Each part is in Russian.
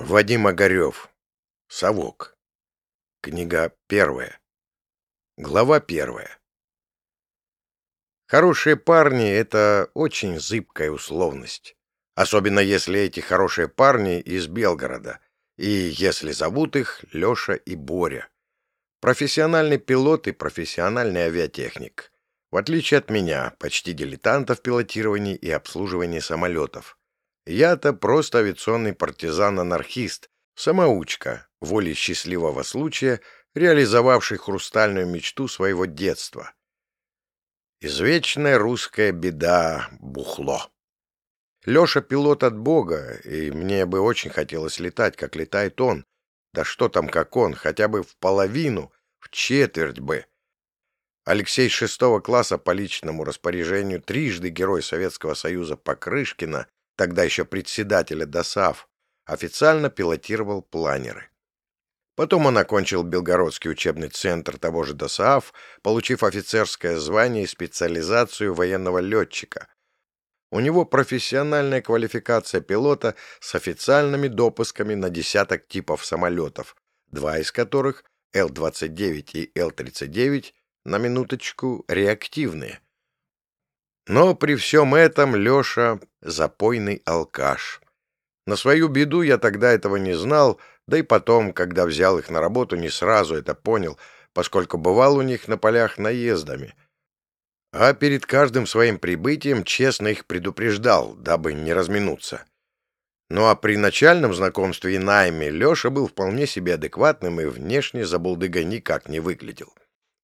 Вадим Огарев. Совок. Книга первая. Глава первая. Хорошие парни — это очень зыбкая условность. Особенно если эти хорошие парни из Белгорода. И если зовут их Леша и Боря. Профессиональный пилот и профессиональный авиатехник. В отличие от меня, почти дилетанта в пилотировании и обслуживании самолетов. Я-то просто авиационный партизан-анархист, самоучка, волей счастливого случая, реализовавший хрустальную мечту своего детства. Извечная русская беда — бухло. Леша пилот от Бога, и мне бы очень хотелось летать, как летает он. Да что там, как он, хотя бы в половину, в четверть бы. Алексей шестого класса по личному распоряжению, трижды герой Советского Союза Покрышкина, тогда еще председателя ДОСАВ, официально пилотировал планеры. Потом он окончил Белгородский учебный центр того же ДОСААФ, получив офицерское звание и специализацию военного летчика. У него профессиональная квалификация пилота с официальными допусками на десяток типов самолетов, два из которых, Л-29 и Л-39, на минуточку, реактивные – но при всем этом Леша — запойный алкаш. На свою беду я тогда этого не знал, да и потом, когда взял их на работу, не сразу это понял, поскольку бывал у них на полях наездами. А перед каждым своим прибытием честно их предупреждал, дабы не разминуться. Ну а при начальном знакомстве и найме Леша был вполне себе адекватным и внешне за булдыга никак не выглядел.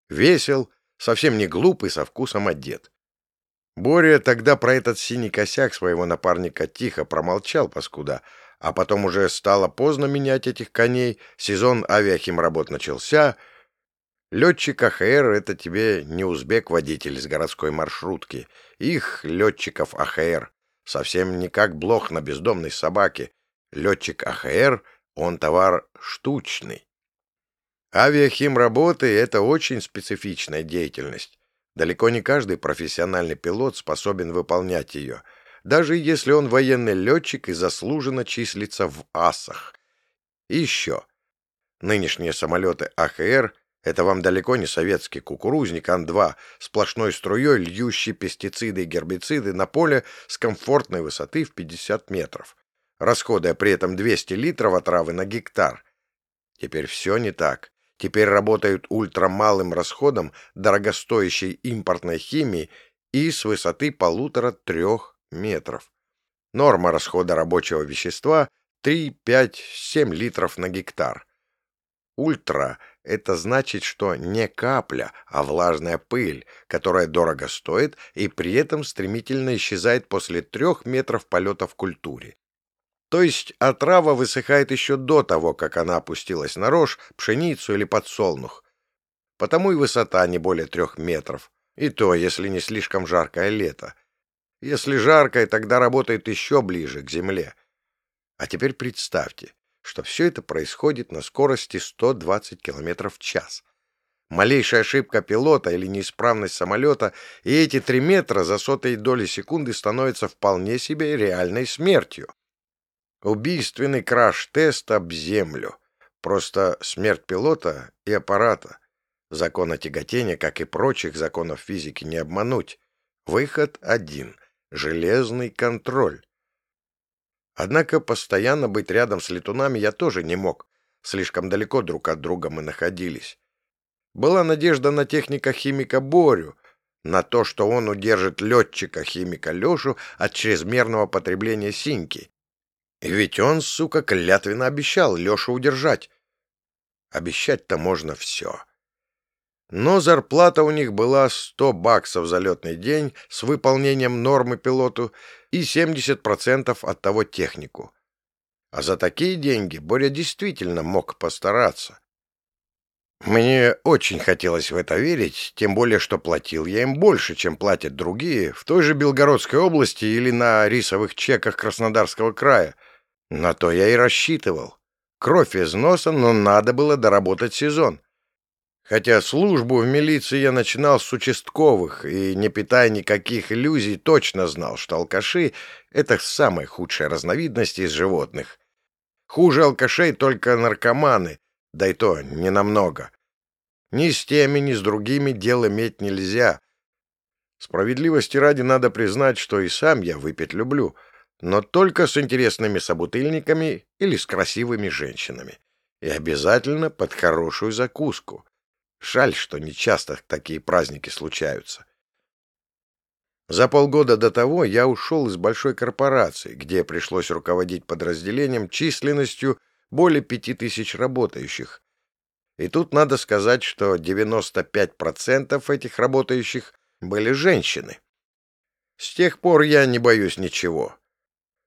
Весел, совсем не глупый, со вкусом одет. Боря тогда про этот синий косяк своего напарника тихо промолчал, паскуда, а потом уже стало поздно менять этих коней, сезон авиахимработ начался. Летчик АХР — это тебе не узбек-водитель с городской маршрутки. Их, летчиков АХР, совсем не как блох на бездомной собаке. Летчик АХР — он товар штучный. Авиахимработы — это очень специфичная деятельность. Далеко не каждый профессиональный пилот способен выполнять ее, даже если он военный летчик и заслуженно числится в асах. И еще. Нынешние самолеты АХР — это вам далеко не советский кукурузник Ан-2, сплошной струей льющий пестициды и гербициды на поле с комфортной высоты в 50 метров, расходуя при этом 200 литров отравы на гектар. Теперь все не так теперь работают ультрамалым расходом дорогостоящей импортной химии и с высоты полутора-трех метров. Норма расхода рабочего вещества 3, 5, 7 литров на гектар. Ультра – это значит, что не капля, а влажная пыль, которая дорого стоит и при этом стремительно исчезает после трех метров полета в культуре. То есть отрава высыхает еще до того, как она опустилась на рожь, пшеницу или подсолнух. Потому и высота не более трех метров. И то, если не слишком жаркое лето. Если жаркое, тогда работает еще ближе к земле. А теперь представьте, что все это происходит на скорости 120 км в час. Малейшая ошибка пилота или неисправность самолета, и эти три метра за сотые доли секунды становятся вполне себе реальной смертью. Убийственный краш-тест об землю. Просто смерть пилота и аппарата. Закона тяготения, как и прочих законов физики, не обмануть. Выход один — железный контроль. Однако постоянно быть рядом с летунами я тоже не мог. Слишком далеко друг от друга мы находились. Была надежда на техника-химика Борю, на то, что он удержит летчика-химика Лешу от чрезмерного потребления синьки, ведь он, сука, клятвенно обещал Лешу удержать. Обещать-то можно все. Но зарплата у них была 100 баксов за летный день с выполнением нормы пилоту и 70% от того технику. А за такие деньги Боря действительно мог постараться. Мне очень хотелось в это верить, тем более, что платил я им больше, чем платят другие в той же Белгородской области или на рисовых чеках Краснодарского края, на то я и рассчитывал. Кровь из носа, но надо было доработать сезон. Хотя службу в милиции я начинал с участковых и, не питая никаких иллюзий, точно знал, что алкаши — это самая худшая разновидность из животных. Хуже алкашей только наркоманы, да и то не намного. Ни с теми, ни с другими дел иметь нельзя. Справедливости ради надо признать, что и сам я выпить люблю, но только с интересными собутыльниками или с красивыми женщинами. И обязательно под хорошую закуску. Жаль, что не часто такие праздники случаются. За полгода до того я ушел из большой корпорации, где пришлось руководить подразделением численностью более пяти тысяч работающих. И тут надо сказать, что 95% этих работающих были женщины. С тех пор я не боюсь ничего.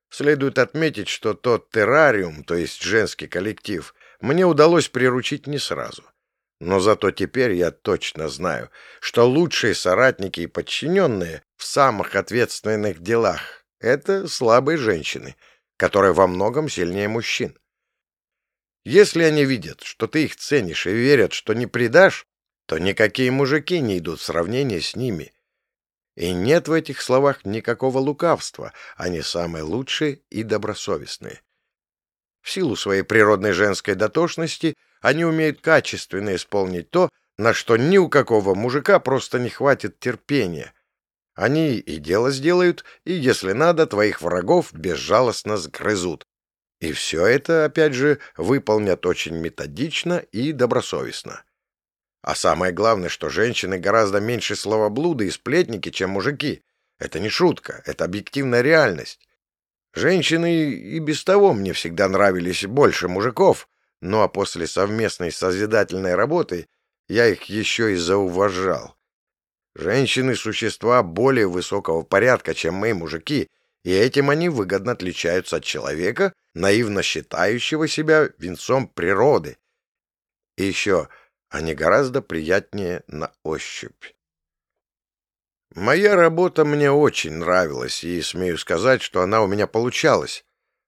Следует отметить, что тот террариум, то есть женский коллектив, мне удалось приручить не сразу — но зато теперь я точно знаю, что лучшие соратники и подчиненные в самых ответственных делах — это слабые женщины, которые во многом сильнее мужчин. Если они видят, что ты их ценишь и верят, что не предашь, то никакие мужики не идут в сравнение с ними. И нет в этих словах никакого лукавства, они самые лучшие и добросовестные. В силу своей природной женской дотошности они умеют качественно исполнить то, на что ни у какого мужика просто не хватит терпения. Они и дело сделают, и, если надо, твоих врагов безжалостно сгрызут. И все это, опять же, выполнят очень методично и добросовестно. А самое главное, что женщины гораздо меньше словоблуды и сплетники, чем мужики. Это не шутка, это объективная реальность. Женщины и без того мне всегда нравились больше мужиков, ну а после совместной созидательной работы я их еще и зауважал. Женщины — существа более высокого порядка, чем мы, мужики, и этим они выгодно отличаются от человека, наивно считающего себя венцом природы. И еще они гораздо приятнее на ощупь. Моя работа мне очень нравилась, и смею сказать, что она у меня получалась,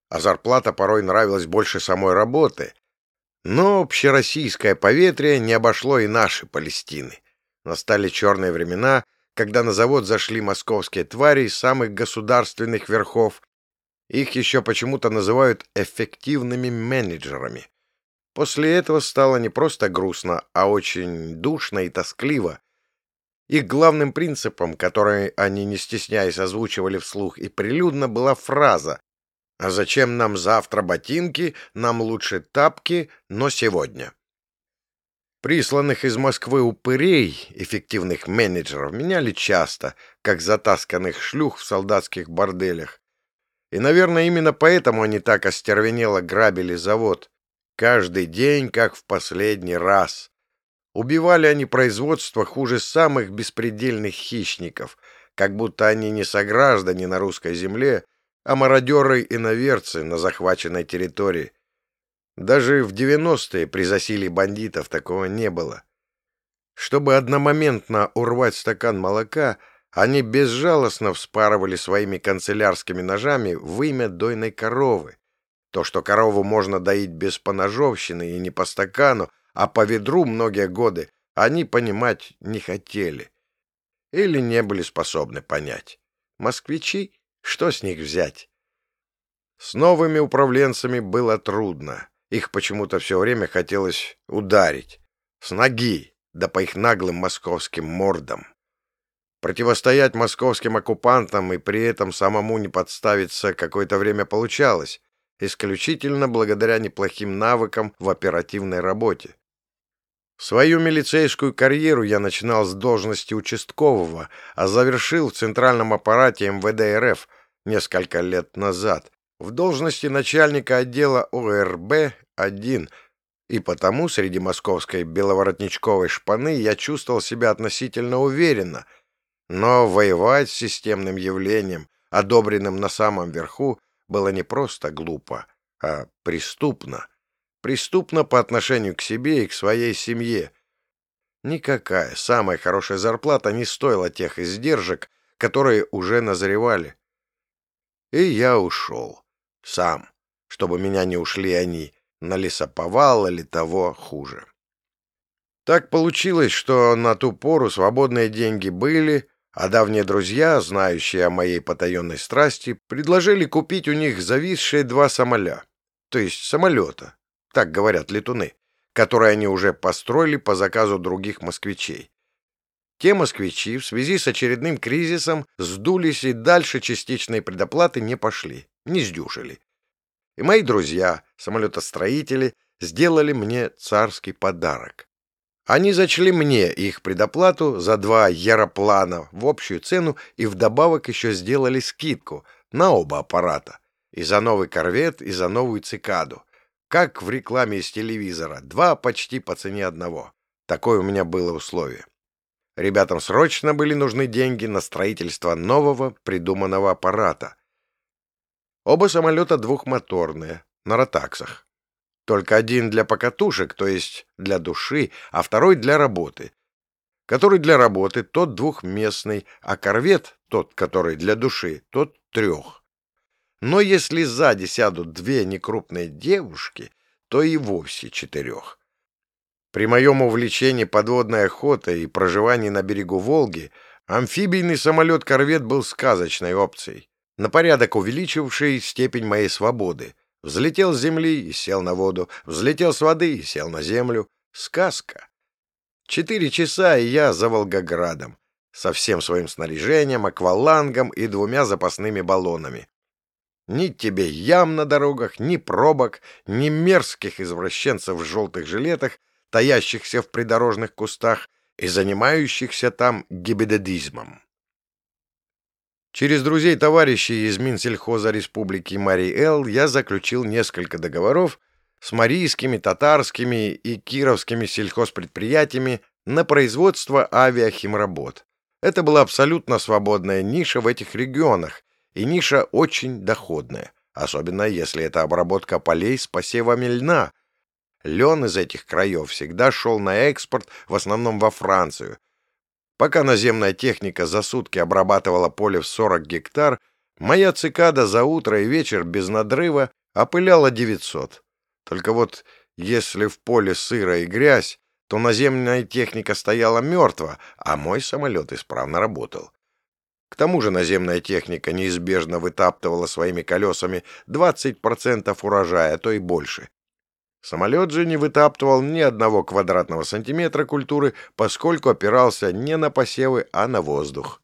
а зарплата порой нравилась больше самой работы. Но общероссийское поветрие не обошло и наши Палестины. Настали черные времена, когда на завод зашли московские твари из самых государственных верхов. Их еще почему-то называют эффективными менеджерами. После этого стало не просто грустно, а очень душно и тоскливо. Их главным принципом, который они, не стесняясь, озвучивали вслух и прилюдно, была фраза а зачем нам завтра ботинки? Нам лучше тапки, но сегодня. Присланных из Москвы упырей, эффективных менеджеров, меняли часто, как затасканных шлюх в солдатских борделях. И, наверное, именно поэтому они так остервенело грабили завод. Каждый день, как в последний раз. Убивали они производство хуже самых беспредельных хищников, как будто они не сограждане на русской земле, а мародеры и наверцы на захваченной территории. Даже в 90-е при засилии бандитов такого не было. Чтобы одномоментно урвать стакан молока, они безжалостно вспарывали своими канцелярскими ножами вымя дойной коровы. То, что корову можно доить без поножовщины и не по стакану, а по ведру многие годы, они понимать не хотели. Или не были способны понять. Москвичи что с них взять? С новыми управленцами было трудно. Их почему-то все время хотелось ударить. С ноги, да по их наглым московским мордам. Противостоять московским оккупантам и при этом самому не подставиться какое-то время получалось, исключительно благодаря неплохим навыкам в оперативной работе. Свою милицейскую карьеру я начинал с должности участкового, а завершил в центральном аппарате МВД РФ несколько лет назад, в должности начальника отдела ОРБ-1, и потому среди московской беловоротничковой шпаны я чувствовал себя относительно уверенно, но воевать с системным явлением, одобренным на самом верху, было не просто глупо, а преступно преступно по отношению к себе и к своей семье. Никакая самая хорошая зарплата не стоила тех издержек, которые уже назревали. И я ушел. Сам, чтобы меня не ушли они, на лесоповал или того хуже. Так получилось, что на ту пору свободные деньги были, а давние друзья, знающие о моей потаенной страсти, предложили купить у них зависшие два самоля. то есть самолета, так говорят летуны, который они уже построили по заказу других москвичей. Те москвичи в связи с очередным кризисом сдулись и дальше частичной предоплаты не пошли, не сдюжили. И мои друзья, самолетостроители, сделали мне царский подарок. Они зачли мне их предоплату за два яроплана в общую цену и вдобавок еще сделали скидку на оба аппарата. И за новый корвет, и за новую цикаду. Как в рекламе из телевизора. Два почти по цене одного. Такое у меня было условие. Ребятам срочно были нужны деньги на строительство нового придуманного аппарата. Оба самолета двухмоторные, на ротаксах. Только один для покатушек, то есть для души, а второй для работы. Который для работы, тот двухместный, а корвет, тот, который для души, тот трех. Но если сзади сядут две некрупные девушки, то и вовсе четырех. При моем увлечении подводной охотой и проживании на берегу Волги амфибийный самолет-корвет был сказочной опцией, на порядок увеличившей степень моей свободы. Взлетел с земли и сел на воду, взлетел с воды и сел на землю. Сказка. Четыре часа, и я за Волгоградом, со всем своим снаряжением, аквалангом и двумя запасными баллонами. Ни тебе ям на дорогах, ни пробок, ни мерзких извращенцев в желтых жилетах, таящихся в придорожных кустах и занимающихся там гибедедизмом. Через друзей-товарищей из Минсельхоза Республики Марий-Эл я заключил несколько договоров с марийскими, татарскими и кировскими сельхозпредприятиями на производство авиахимработ. Это была абсолютно свободная ниша в этих регионах, и ниша очень доходная, особенно если это обработка полей с посевами льна, Лен из этих краев всегда шел на экспорт, в основном во Францию. Пока наземная техника за сутки обрабатывала поле в 40 гектар, моя цикада за утро и вечер без надрыва опыляла 900. Только вот если в поле сыро и грязь, то наземная техника стояла мертва, а мой самолет исправно работал. К тому же наземная техника неизбежно вытаптывала своими колесами 20% урожая, а то и больше. Самолет же не вытаптывал ни одного квадратного сантиметра культуры, поскольку опирался не на посевы, а на воздух.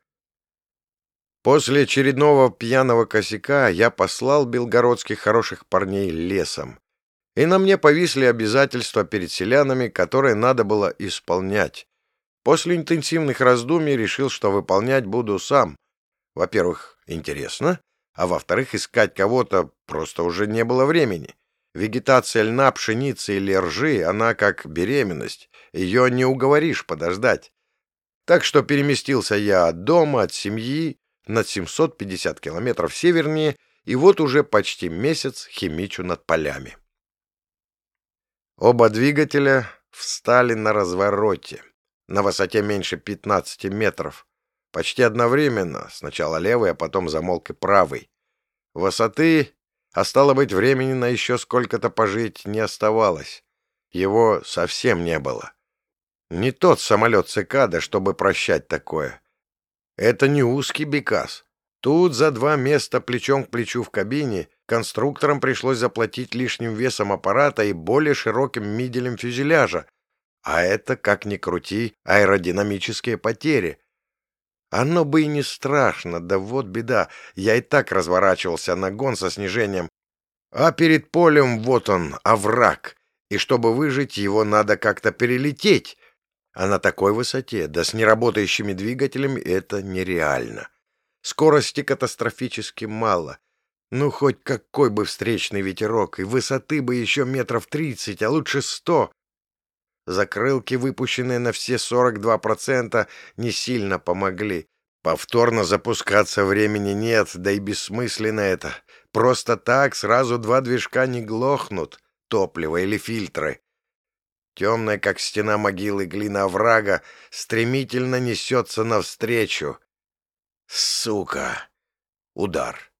После очередного пьяного косяка я послал белгородских хороших парней лесом. И на мне повисли обязательства перед селянами, которые надо было исполнять. После интенсивных раздумий решил, что выполнять буду сам. Во-первых, интересно, а во-вторых, искать кого-то просто уже не было времени. Вегетация льна, пшеницы или ржи, она как беременность. Ее не уговоришь подождать. Так что переместился я от дома, от семьи, над 750 километров севернее, и вот уже почти месяц химичу над полями. Оба двигателя встали на развороте, на высоте меньше 15 метров. Почти одновременно, сначала левый, а потом замолк и правый. Высоты а стало быть, времени на еще сколько-то пожить не оставалось. Его совсем не было. Не тот самолет цикада, чтобы прощать такое. Это не узкий бекас. Тут за два места плечом к плечу в кабине конструкторам пришлось заплатить лишним весом аппарата и более широким миделем фюзеляжа. А это, как ни крути, аэродинамические потери. Оно бы и не страшно, да вот беда. Я и так разворачивался на гон со снижением. А перед полем вот он, овраг. И чтобы выжить, его надо как-то перелететь. А на такой высоте, да с неработающими двигателями, это нереально. Скорости катастрофически мало. Ну, хоть какой бы встречный ветерок, и высоты бы еще метров тридцать, а лучше сто. Закрылки, выпущенные на все 42%, не сильно помогли. Повторно запускаться времени нет, да и бессмысленно это. Просто так сразу два движка не глохнут, топливо или фильтры. Темная, как стена могилы, глина врага стремительно несется навстречу. Сука! Удар.